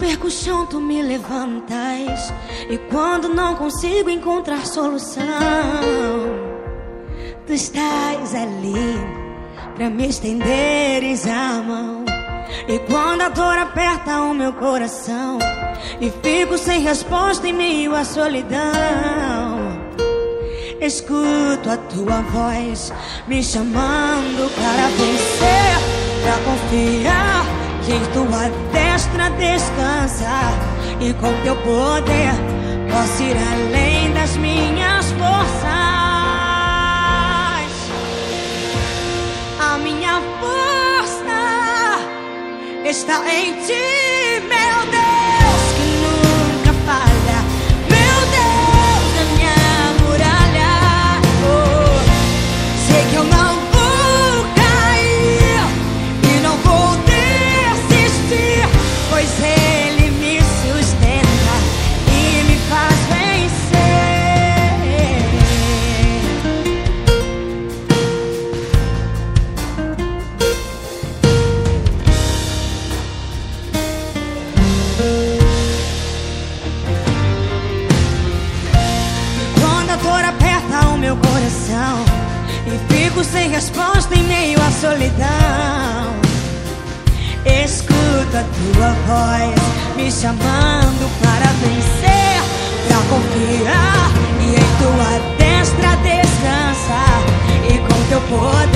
Perco o chão, tu me levantas. E quando não consigo encontrar solução, tu estás ali pra me estenderes a mão. E quando a dor aperta o meu coração, e fico sem resposta em meio à solidão. Escuto a tua voz me chamando para vencer, para confiar que tua destra descansa e com teu poder posso ir além das minhas forças. A minha força está em ti, meu Deus. Sem resposta em meio à solidão. Escuta a tua voz me chamando para vencer Pra confiar e em tua destra descansar. E com teu poder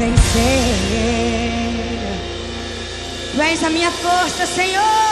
vencer. Tu és a minha força, Senhor.